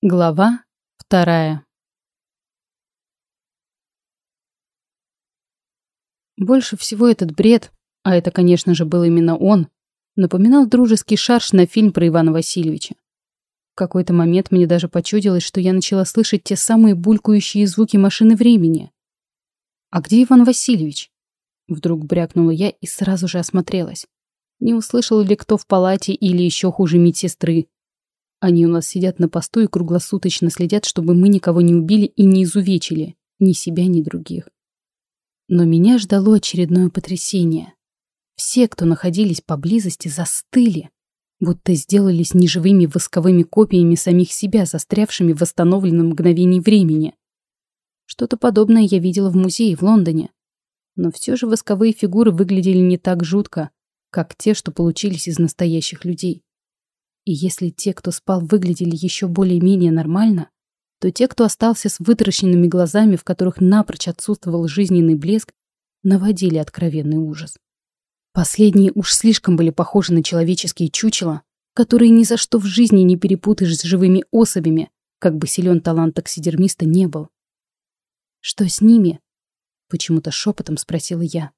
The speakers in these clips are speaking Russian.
Глава вторая. Больше всего этот бред, а это, конечно же, был именно он, напоминал дружеский шарш на фильм про Ивана Васильевича. В какой-то момент мне даже почудилось, что я начала слышать те самые булькающие звуки машины времени. «А где Иван Васильевич?» Вдруг брякнула я и сразу же осмотрелась. Не услышал ли кто в палате или еще хуже медсестры, они у нас сидят на посту и круглосуточно следят, чтобы мы никого не убили и не изувечили, ни себя, ни других. Но меня ждало очередное потрясение. Все, кто находились поблизости, застыли, будто сделались неживыми восковыми копиями самих себя, застрявшими в восстановленном мгновении времени. Что-то подобное я видела в музее в Лондоне. Но все же восковые фигуры выглядели не так жутко, как те, что получились из настоящих людей. И если те, кто спал, выглядели еще более-менее нормально, то те, кто остался с вытаращенными глазами, в которых напрочь отсутствовал жизненный блеск, наводили откровенный ужас. Последние уж слишком были похожи на человеческие чучела, которые ни за что в жизни не перепутаешь с живыми особями, как бы силен талант таксидермиста не был. «Что с ними?» — почему-то шепотом спросила я.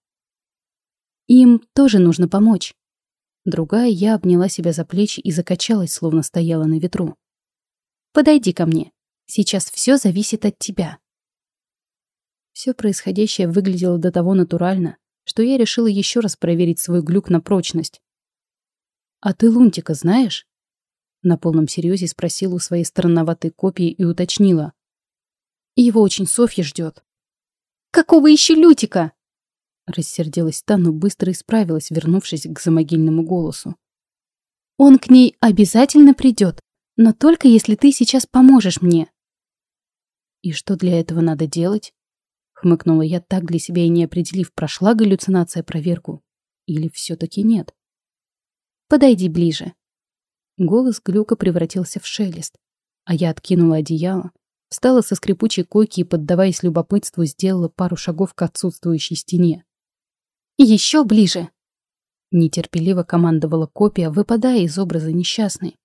«Им тоже нужно помочь. Другая я обняла себя за плечи и закачалась, словно стояла на ветру. «Подойди ко мне. Сейчас все зависит от тебя». Все происходящее выглядело до того натурально, что я решила еще раз проверить свой глюк на прочность. «А ты Лунтика знаешь?» На полном серьезе спросила у своей странноватой копии и уточнила. «Его очень Софья ждет». «Какого еще Лютика?» Рассердилась та, но быстро исправилась, вернувшись к замогильному голосу. «Он к ней обязательно придет, но только если ты сейчас поможешь мне». «И что для этого надо делать?» Хмыкнула я так для себя и не определив, прошла галлюцинация проверку или все-таки нет. «Подойди ближе». Голос Глюка превратился в шелест, а я откинула одеяло, встала со скрипучей койки и, поддаваясь любопытству, сделала пару шагов к отсутствующей стене. Еще ближе!» Нетерпеливо командовала копия, выпадая из образа несчастной.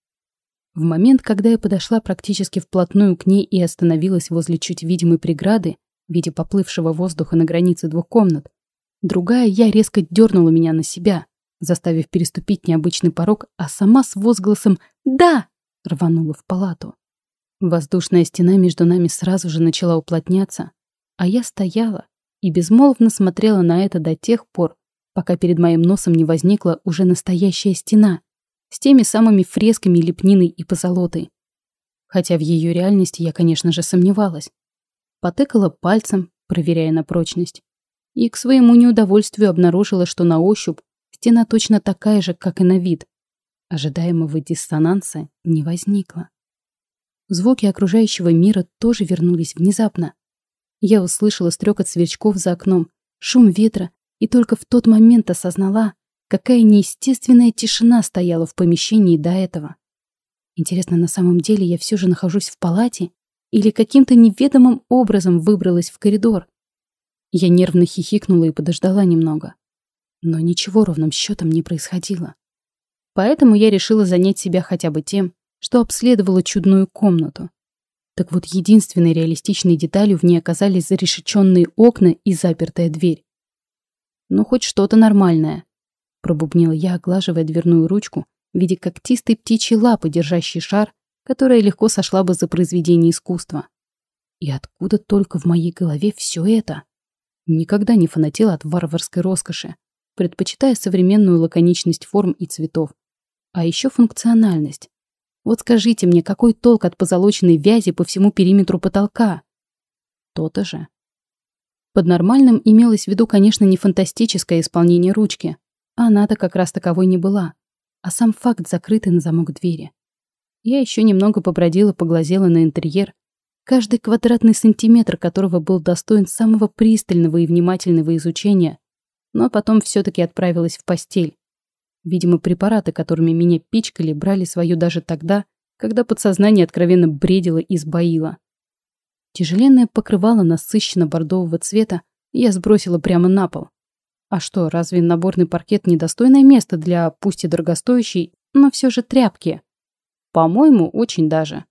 В момент, когда я подошла практически вплотную к ней и остановилась возле чуть видимой преграды, в виде поплывшего воздуха на границе двух комнат, другая я резко дернула меня на себя, заставив переступить необычный порог, а сама с возгласом «Да!» рванула в палату. Воздушная стена между нами сразу же начала уплотняться, а я стояла, и безмолвно смотрела на это до тех пор, пока перед моим носом не возникла уже настоящая стена с теми самыми фресками лепниной и позолотой. Хотя в ее реальности я, конечно же, сомневалась. Потыкала пальцем, проверяя на прочность, и к своему неудовольствию обнаружила, что на ощупь стена точно такая же, как и на вид. Ожидаемого диссонанса не возникло. Звуки окружающего мира тоже вернулись внезапно. Я услышала стрекот сверчков за окном, шум ветра, и только в тот момент осознала, какая неестественная тишина стояла в помещении до этого. Интересно, на самом деле я все же нахожусь в палате или каким-то неведомым образом выбралась в коридор? Я нервно хихикнула и подождала немного. Но ничего ровным счетом не происходило. Поэтому я решила занять себя хотя бы тем, что обследовала чудную комнату. Так вот, единственной реалистичной деталью в ней оказались зарешеченные окна и запертая дверь. «Ну, хоть что-то нормальное», — пробубнила я, оглаживая дверную ручку в виде когтистой птичьей лапы, держащей шар, которая легко сошла бы за произведение искусства. И откуда только в моей голове все это? Никогда не фанатела от варварской роскоши, предпочитая современную лаконичность форм и цветов. А еще функциональность. Вот скажите мне, какой толк от позолоченной вязи по всему периметру потолка? То-то же. Под нормальным имелось в виду, конечно, не фантастическое исполнение ручки. Она-то как раз таковой не была. А сам факт закрытый на замок двери. Я еще немного побродила, поглазела на интерьер, каждый квадратный сантиметр которого был достоин самого пристального и внимательного изучения, но потом все-таки отправилась в постель. Видимо, препараты, которыми меня пичкали, брали свое даже тогда, когда подсознание откровенно бредило и сбоило. Тяжеленное покрывало насыщенно-бордового цвета я сбросила прямо на пол. А что, разве наборный паркет недостойное место для, пусть и дорогостоящей, но все же тряпки? По-моему, очень даже.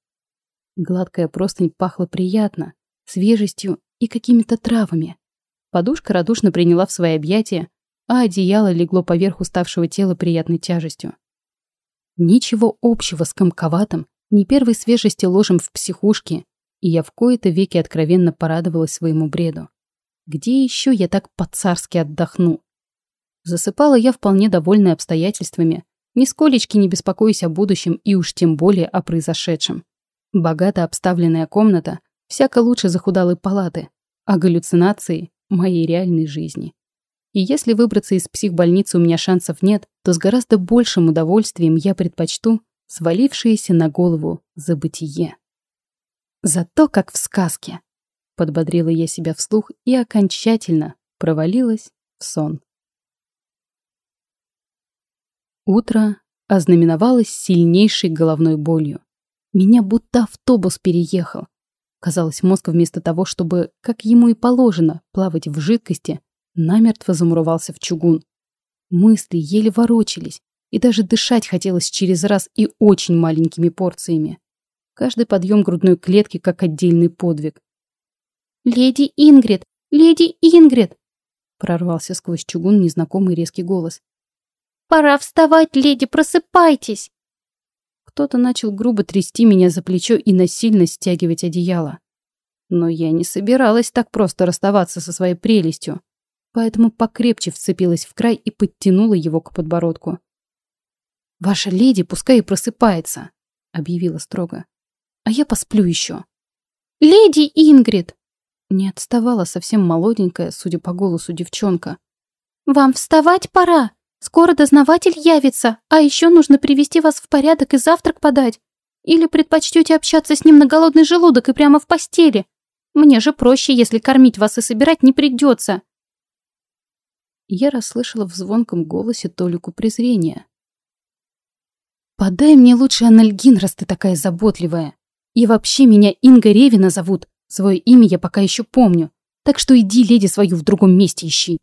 Гладкая простынь пахла приятно, свежестью и какими-то травами. Подушка радушно приняла в свои объятия, а одеяло легло поверх уставшего тела приятной тяжестью. Ничего общего с комковатым, ни первой свежести ложем в психушке, и я в кои-то веки откровенно порадовалась своему бреду. Где еще я так по-царски отдохну? Засыпала я вполне довольная обстоятельствами, нисколечки не беспокоясь о будущем и уж тем более о произошедшем. Богато обставленная комната всяко лучше захудалой палаты, а галлюцинации — моей реальной жизни. И если выбраться из психбольницы у меня шансов нет, то с гораздо большим удовольствием я предпочту свалившееся на голову забытие. Зато как в сказке. Подбодрила я себя вслух и окончательно провалилась в сон. Утро ознаменовалось сильнейшей головной болью. Меня будто автобус переехал. Казалось, мозг вместо того, чтобы, как ему и положено, плавать в жидкости, намертво замуровался в чугун. Мысли еле ворочались, и даже дышать хотелось через раз и очень маленькими порциями. Каждый подъем грудной клетки как отдельный подвиг. «Леди Ингрид! Леди Ингрид!» прорвался сквозь чугун незнакомый резкий голос. «Пора вставать, леди, просыпайтесь!» Кто-то начал грубо трясти меня за плечо и насильно стягивать одеяло. Но я не собиралась так просто расставаться со своей прелестью поэтому покрепче вцепилась в край и подтянула его к подбородку. «Ваша леди пускай и просыпается», — объявила строго. «А я посплю еще». «Леди Ингрид!» Не отставала совсем молоденькая, судя по голосу, девчонка. «Вам вставать пора. Скоро дознаватель явится, а еще нужно привести вас в порядок и завтрак подать. Или предпочтете общаться с ним на голодный желудок и прямо в постели? Мне же проще, если кормить вас и собирать не придется я расслышала в звонком голосе толику презрения. «Подай мне лучше анальгин, раз ты такая заботливая. И вообще меня Инга Ревина зовут. Свое имя я пока еще помню. Так что иди леди свою в другом месте ищи».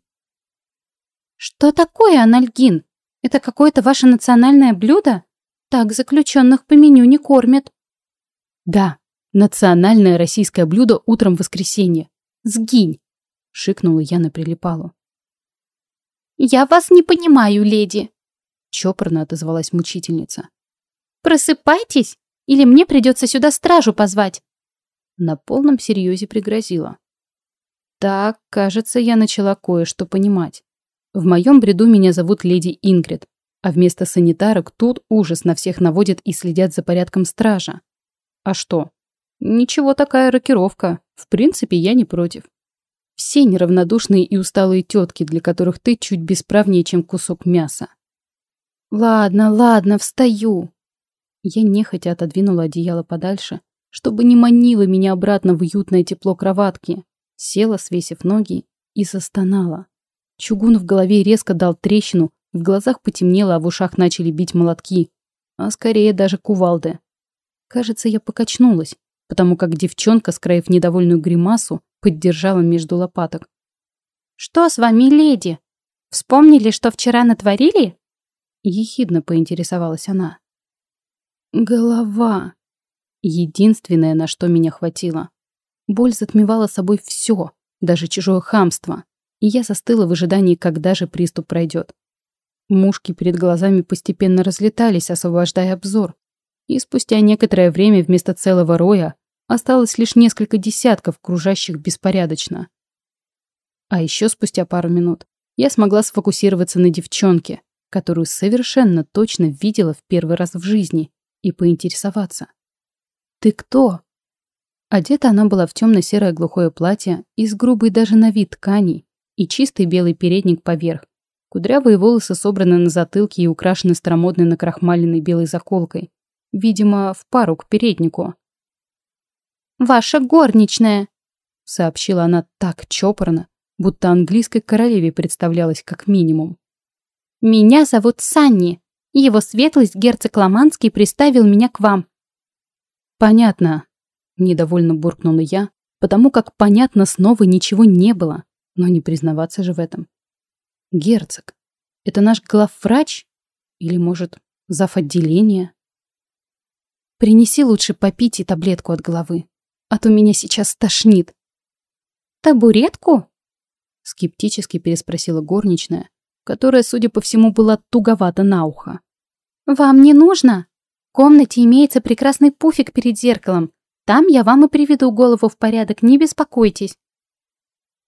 «Что такое анальгин? Это какое-то ваше национальное блюдо? Так заключенных по меню не кормят». «Да, национальное российское блюдо утром в воскресенье. Сгинь!» — шикнула я на прилипалу. «Я вас не понимаю, леди», — чопорно отозвалась мучительница. «Просыпайтесь, или мне придется сюда стражу позвать». На полном серьезе пригрозила. Так, кажется, я начала кое-что понимать. В моем бреду меня зовут леди Ингрид, а вместо санитарок тут ужас на всех наводят и следят за порядком стража. А что? Ничего такая рокировка. В принципе, я не против. Все неравнодушные и усталые тетки, для которых ты чуть бесправнее, чем кусок мяса. Ладно, ладно, встаю. Я нехотя отодвинула одеяло подальше, чтобы не манило меня обратно в уютное тепло кроватки. Села, свесив ноги, и застонала. Чугун в голове резко дал трещину, в глазах потемнело, а в ушах начали бить молотки, а скорее даже кувалды. Кажется, я покачнулась, потому как девчонка, скроив недовольную гримасу, поддержала между лопаток. «Что с вами, леди? Вспомнили, что вчера натворили?» Ехидно поинтересовалась она. «Голова!» Единственное, на что меня хватило. Боль затмевала собой все, даже чужое хамство, и я застыла в ожидании, когда же приступ пройдет. Мушки перед глазами постепенно разлетались, освобождая обзор, и спустя некоторое время вместо целого роя Осталось лишь несколько десятков, кружащих беспорядочно. А еще спустя пару минут я смогла сфокусироваться на девчонке, которую совершенно точно видела в первый раз в жизни, и поинтересоваться. «Ты кто?» Одета она была в темно-серое глухое платье из грубой даже на вид тканей и чистый белый передник поверх. Кудрявые волосы собраны на затылке и украшены старомодной накрахмаленной белой заколкой. Видимо, в пару к переднику. Ваша горничная!» Сообщила она так чопорно, будто английской королеве представлялась как минимум. «Меня зовут Санни. Его светлость герцог Ломанский приставил меня к вам». «Понятно», — недовольно буркнула я, потому как понятно снова ничего не было, но не признаваться же в этом. «Герцог, это наш главврач? Или, может, зав. отделения?» Принеси лучше попить и таблетку от головы, а то меня сейчас тошнит. Табуретку? Скептически переспросила горничная, которая, судя по всему, была туговата на ухо. «Вам не нужно? В комнате имеется прекрасный пуфик перед зеркалом. Там я вам и приведу голову в порядок, не беспокойтесь».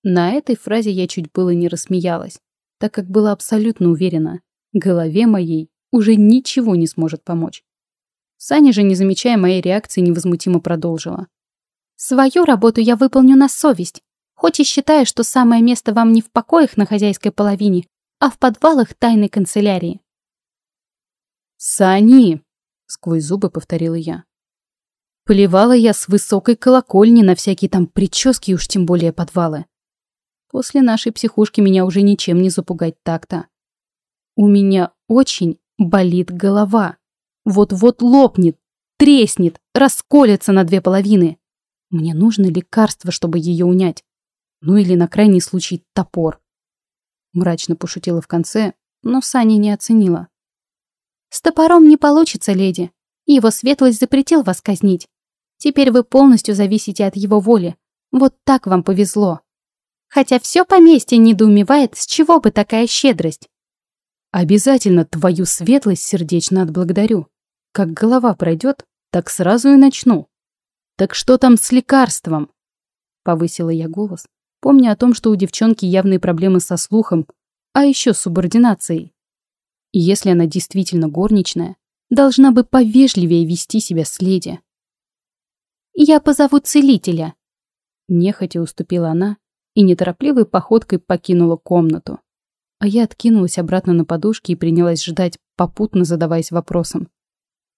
На этой фразе я чуть было не рассмеялась, так как была абсолютно уверена, голове моей уже ничего не сможет помочь. Саня же, не замечая моей реакции, невозмутимо продолжила. «Свою работу я выполню на совесть, хоть и считаю, что самое место вам не в покоях на хозяйской половине, а в подвалах тайной канцелярии. «Сани!» — сквозь зубы повторила я. Плевала я с высокой колокольни на всякие там прически уж тем более подвалы. После нашей психушки меня уже ничем не запугать так-то. У меня очень болит голова. Вот-вот лопнет, треснет, расколется на две половины. Мне нужно лекарство, чтобы ее унять. Ну или на крайний случай топор. Мрачно пошутила в конце, но Саня не оценила. «С топором не получится, леди. Его светлость запретил вас казнить. Теперь вы полностью зависите от его воли. Вот так вам повезло. Хотя все поместье недоумевает, с чего бы такая щедрость». «Обязательно твою светлость сердечно отблагодарю. Как голова пройдет, так сразу и начну. Так что там с лекарством?» Повысила я голос, помня о том, что у девчонки явные проблемы со слухом, а еще с субординацией. Если она действительно горничная, должна бы повежливее вести себя с леди. «Я позову целителя», — нехотя уступила она и неторопливой походкой покинула комнату. А я откинулась обратно на подушки и принялась ждать, попутно задаваясь вопросом.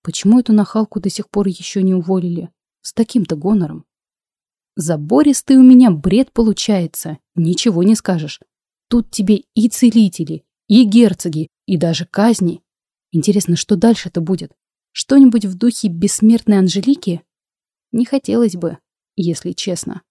Почему эту нахалку до сих пор еще не уволили? С таким-то гонором. Забористый у меня бред получается, ничего не скажешь. Тут тебе и целители, и герцоги, и даже казни. Интересно, что дальше-то будет? Что-нибудь в духе бессмертной Анжелики? Не хотелось бы, если честно.